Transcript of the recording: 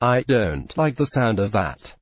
I don't like the sound of that.